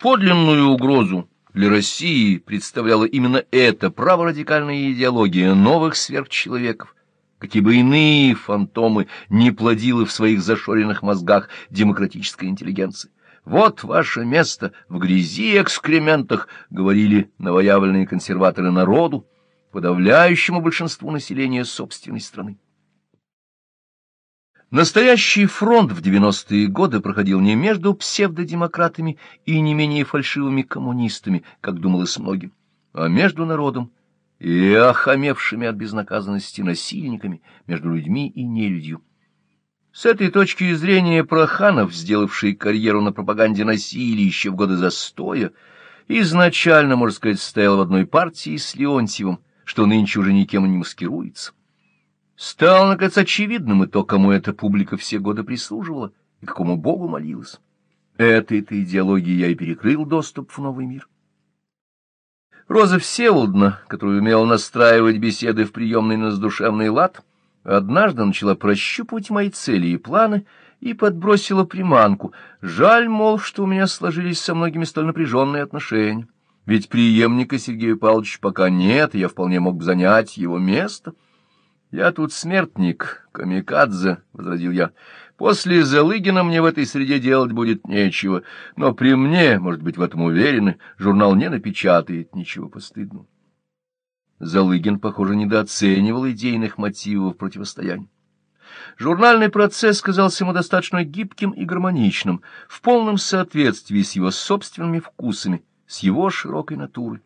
Подлинную угрозу для России представляла именно эта праворадикальная идеология новых сверхчеловеков, какие бы иные фантомы не плодила в своих зашоренных мозгах демократической интеллигенции. «Вот ваше место в грязи и экскрементах», — говорили новоявленные консерваторы народу, подавляющему большинству населения собственной страны. Настоящий фронт в 90-е годы проходил не между псевдодемократами и не менее фальшивыми коммунистами, как думалось многим, а между народом и охамевшими от безнаказанности насильниками, между людьми и нелюдью. С этой точки зрения Проханов, сделавший карьеру на пропаганде насилия еще в годы застоя, изначально, можно сказать, стоял в одной партии с Леонтьевым, что нынче уже никем не маскируется. Стало, наконец, очевидным и то, кому эта публика все годы прислуживала и какому богу молилась. Этой-то идеологии я и перекрыл доступ в новый мир. Роза Всеволодна, которая умела настраивать беседы в приемной на задушевный лад, однажды начала прощупывать мои цели и планы и подбросила приманку. Жаль, мол, что у меня сложились со многими столь напряженные отношения. Ведь преемника Сергея Павловича пока нет, и я вполне мог бы занять его место —— Я тут смертник, камикадзе, — возразил я. — После Залыгина мне в этой среде делать будет нечего, но при мне, может быть, в этом уверены, журнал не напечатает ничего постыдного. Залыгин, похоже, недооценивал идейных мотивов противостояния. Журнальный процесс казался ему достаточно гибким и гармоничным, в полном соответствии с его собственными вкусами, с его широкой натурой.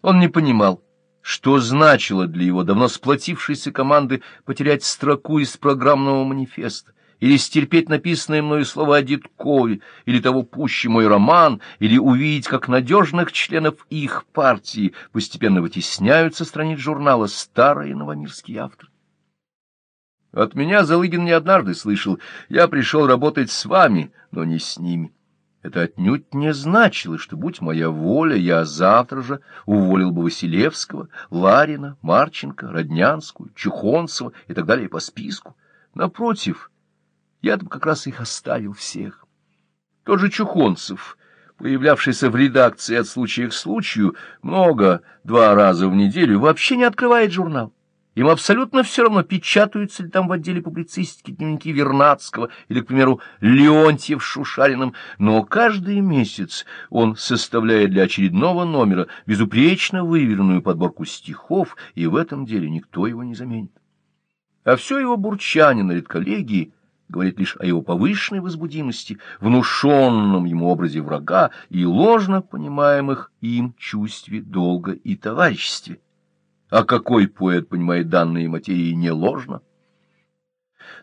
Он не понимал, что значило для его давно сплотившейся команды потерять строку из программного манифеста, или стерпеть написанное мною слово о Дедкове, или того пуще мой роман, или увидеть, как надежных членов их партии постепенно вытесняются страниц журнала старые новомирские авторы. От меня Залыгин не однажды слышал, я пришел работать с вами, но не с ними. Это отнюдь не значило, что, будь моя воля, я завтра же уволил бы Василевского, Ларина, Марченко, Роднянскую, Чухонцева и так далее по списку. Напротив, я там как раз их оставил всех. Тот же Чухонцев, появлявшийся в редакции от случая к случаю, много, два раза в неделю, вообще не открывает журнал. Им абсолютно все равно, печатаются ли там в отделе публицистики дневники Вернадского или, к примеру, Леонтьев с Шушариным, но каждый месяц он составляет для очередного номера безупречно выверенную подборку стихов, и в этом деле никто его не заменит. А все его бурчание на редколлегии говорит лишь о его повышенной возбудимости, внушенном ему образе врага и ложно понимаемых им чувстве долга и товариществе. А какой поэт понимает данные материи не ложно?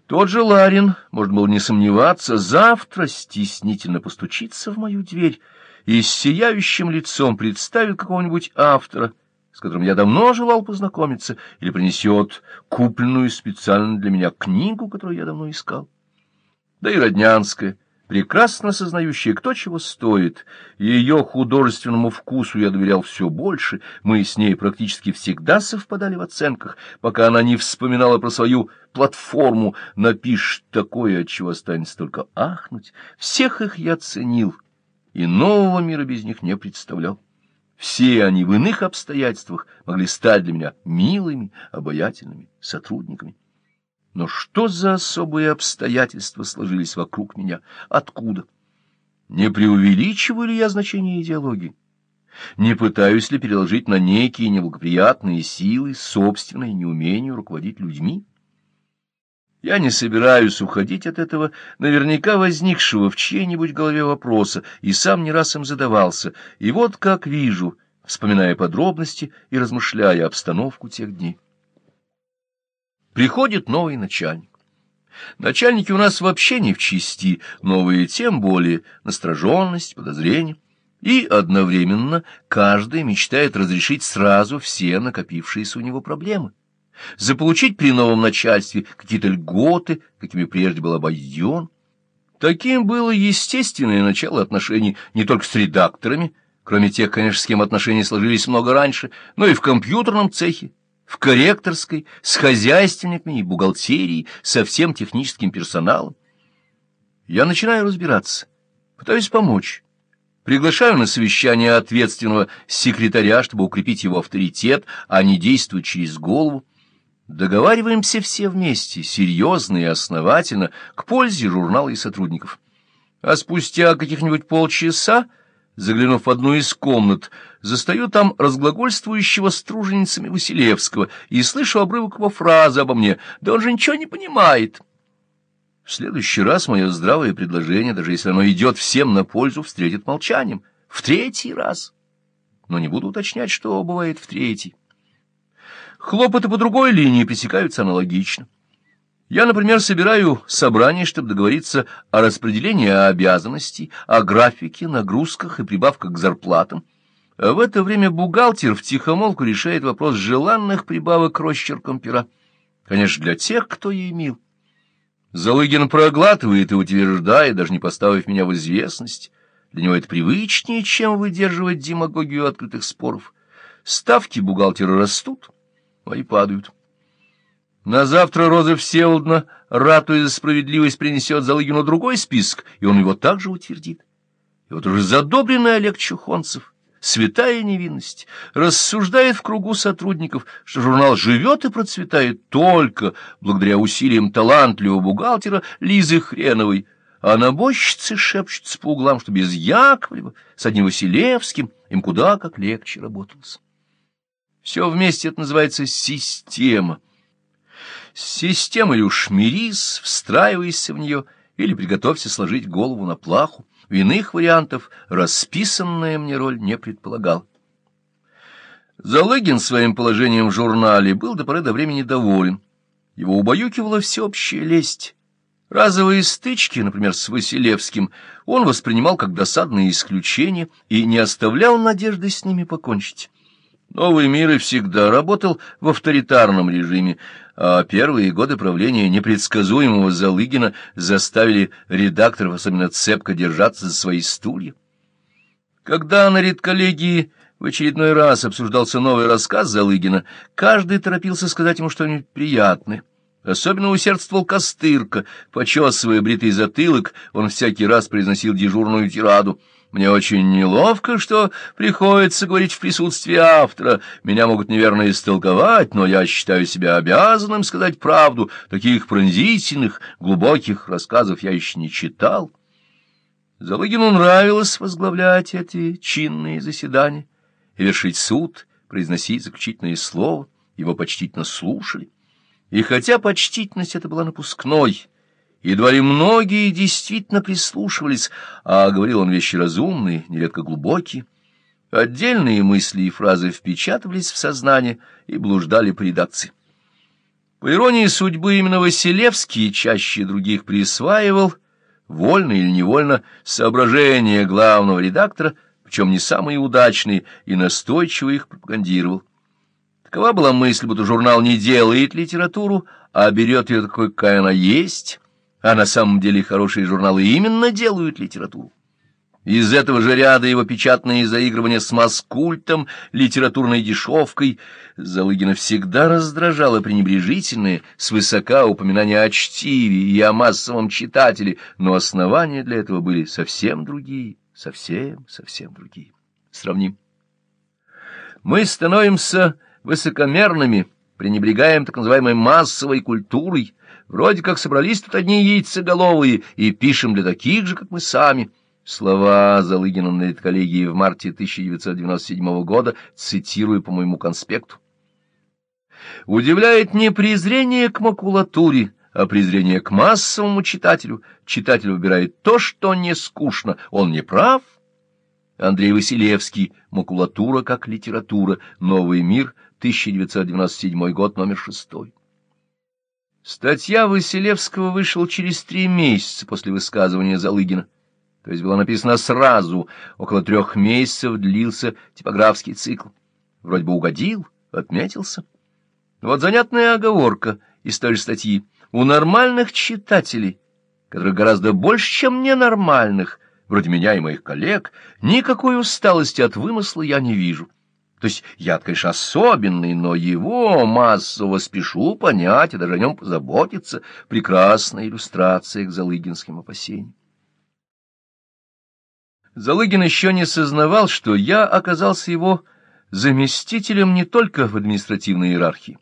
Тот же Ларин, можно было не сомневаться, завтра стеснительно постучится в мою дверь и с сияющим лицом представит какого-нибудь автора, с которым я давно желал познакомиться, или принесет купленную специально для меня книгу, которую я давно искал. Да и Роднянская — прекрасно сознающая, кто чего стоит. Ее художественному вкусу я доверял все больше, мы с ней практически всегда совпадали в оценках, пока она не вспоминала про свою платформу «Напишь такое, от чего останется только ахнуть». Всех их я ценил, и нового мира без них не представлял. Все они в иных обстоятельствах могли стать для меня милыми, обаятельными сотрудниками. Но что за особые обстоятельства сложились вокруг меня? Откуда? Не преувеличиваю ли я значение идеологии? Не пытаюсь ли переложить на некие неблагоприятные силы собственное неумение руководить людьми? Я не собираюсь уходить от этого наверняка возникшего в чьей-нибудь голове вопроса, и сам не раз им задавался, и вот как вижу, вспоминая подробности и размышляя обстановку тех дней. Приходит новый начальник. Начальники у нас вообще не в чести, новые тем более, настороженность, подозрение. И одновременно каждый мечтает разрешить сразу все накопившиеся у него проблемы. Заполучить при новом начальстве какие-то льготы, какими прежде был обойден. Таким было естественное начало отношений не только с редакторами, кроме тех, конечно, с кем отношения сложились много раньше, но и в компьютерном цехе, в корректорской, с хозяйственниками и бухгалтерией, со всем техническим персоналом. Я начинаю разбираться, пытаюсь помочь. Приглашаю на совещание ответственного секретаря, чтобы укрепить его авторитет, а не действовать через голову. Договариваемся все вместе, серьезно и основательно, к пользе журнала и сотрудников. А спустя каких-нибудь полчаса, заглянув в одну из комнат, застаю там разглагольствующего с труженицами Василевского и слышу обрывок его фразы обо мне «Да он же ничего не понимает». В следующий раз мое здравое предложение, даже если оно идет всем на пользу, встретит молчанием. В третий раз. Но не буду уточнять, что бывает в третий. Хлопоты по другой линии пресекаются аналогично. Я, например, собираю собрание, чтобы договориться о распределении обязанностей, о графике, нагрузках и прибавках к зарплатам. А в это время бухгалтер втихомолку решает вопрос желанных прибавок росчерком пера. Конечно, для тех, кто ей мил. Залыгин проглатывает и утверждает, даже не поставив меня в известность. Для него это привычнее, чем выдерживать демагогию открытых споров. Ставки бухгалтера растут, а и падают. На завтра Роза Всеволодна, ратуя за справедливость, принесет Залыгину другой список, и он его также утвердит. И вот уже задобренный Олег Чухонцев — святая невинность, рассуждает в кругу сотрудников, что журнал живет и процветает только благодаря усилиям талантливого бухгалтера Лизы Хреновой, а набойщицы шепчутся по углам, что без Яковлева, с одним Василевским, им куда как легче работалось. Все вместе это называется система. С системой уж мирись, встраивайся в нее, или приготовься сложить голову на плаху. Иных вариантов расписанная мне роль не предполагал. Залыгин своим положением в журнале был до поры до времени доволен. Его убаюкивала всеобщая лесть. Разовые стычки, например, с Василевским, он воспринимал как досадные исключения и не оставлял надежды с ними покончить. Новый мир и всегда работал в авторитарном режиме, а первые годы правления непредсказуемого Залыгина заставили редакторов особенно цепко держаться за свои стулья. Когда на редколлегии в очередной раз обсуждался новый рассказ Залыгина, каждый торопился сказать ему что-нибудь приятное. Особенно усердствовал Костырка. Почесывая бритый затылок, он всякий раз произносил дежурную тираду — мне очень неловко, что приходится говорить в присутствии автора. Меня могут неверно истолковать, но я считаю себя обязанным сказать правду. Таких пронзительных, глубоких рассказов я еще не читал. Залыгину нравилось возглавлять эти чинные заседания и вершить суд, произносить заключительные слова. Его почтительно слушали. И хотя почтительность эта была напускной, Едва ли многие действительно прислушивались, а говорил он вещи разумные, нередко глубокие. Отдельные мысли и фразы впечатывались в сознание и блуждали по редакции. По иронии судьбы, именно Василевский чаще других присваивал, вольно или невольно, соображения главного редактора, причем не самые удачные, и настойчиво их пропагандировал. Такова была мысль, будто журнал не делает литературу, а берет ее такой, какая она есть, а на самом деле хорошие журналы именно делают литературу. Из этого же ряда его печатные заигрывания с маскультом, литературной дешевкой, Залыгина всегда раздражало пренебрежительное, свысока упоминание о чтиве и о массовом читателе, но основания для этого были совсем другие, совсем, совсем другие. Сравним. Мы становимся высокомерными, пренебрегаем так называемой массовой культурой, Вроде как собрались тут одни яйцеголовые и пишем для таких же, как мы сами. Слова Залыгина на редколлегии в марте 1997 года цитирую по моему конспекту. Удивляет не презрение к макулатуре, а презрение к массовому читателю. Читатель выбирает то, что не скучно. Он не прав. Андрей Василевский. Макулатура как литература. Новый мир. 1997 год, номер шестой. Статья Василевского вышла через три месяца после высказывания Залыгина. То есть была написана сразу, около трех месяцев длился типографский цикл. Вроде бы угодил, отметился. Вот занятная оговорка из той же статьи. У нормальных читателей, которых гораздо больше, чем ненормальных, вроде меня и моих коллег, никакой усталости от вымысла я не вижу. То есть я, конечно, особенный, но его массово спешу понять и даже о нем позаботиться. Прекрасная иллюстрация к залыгинским опасениям. Залыгин еще не сознавал, что я оказался его заместителем не только в административной иерархии.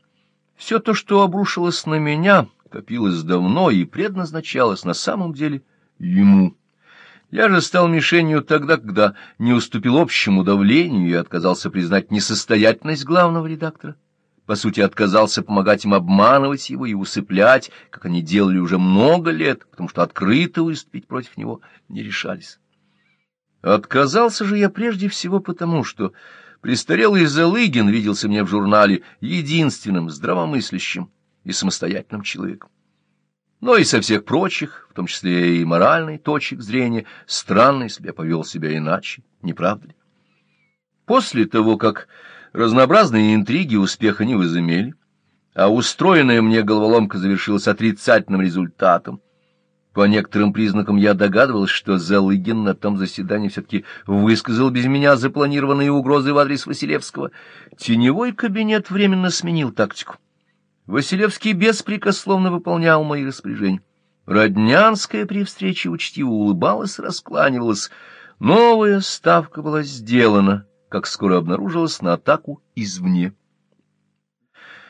Все то, что обрушилось на меня, копилось давно и предназначалось на самом деле ему. Я же стал мишенью тогда, когда не уступил общему давлению и отказался признать несостоятельность главного редактора. По сути, отказался помогать им обманывать его и усыплять, как они делали уже много лет, потому что открыто выступить против него не решались. Отказался же я прежде всего потому, что престарелый Залыгин виделся мне в журнале единственным здравомыслящим и самостоятельным человеком. Но и со всех прочих, в том числе и моральной точек зрения, странно, если я повел себя иначе, не правда ли? После того, как разнообразные интриги успеха не возымели, а устроенная мне головоломка завершилась отрицательным результатом, по некоторым признакам я догадывался, что Залыгин на том заседании все-таки высказал без меня запланированные угрозы в адрес Василевского. Теневой кабинет временно сменил тактику. Василевский беспрекословно выполнял мои распоряжения. Роднянская при встрече учтиво улыбалась, раскланивалась. Новая ставка была сделана, как скоро обнаружилось, на атаку извне.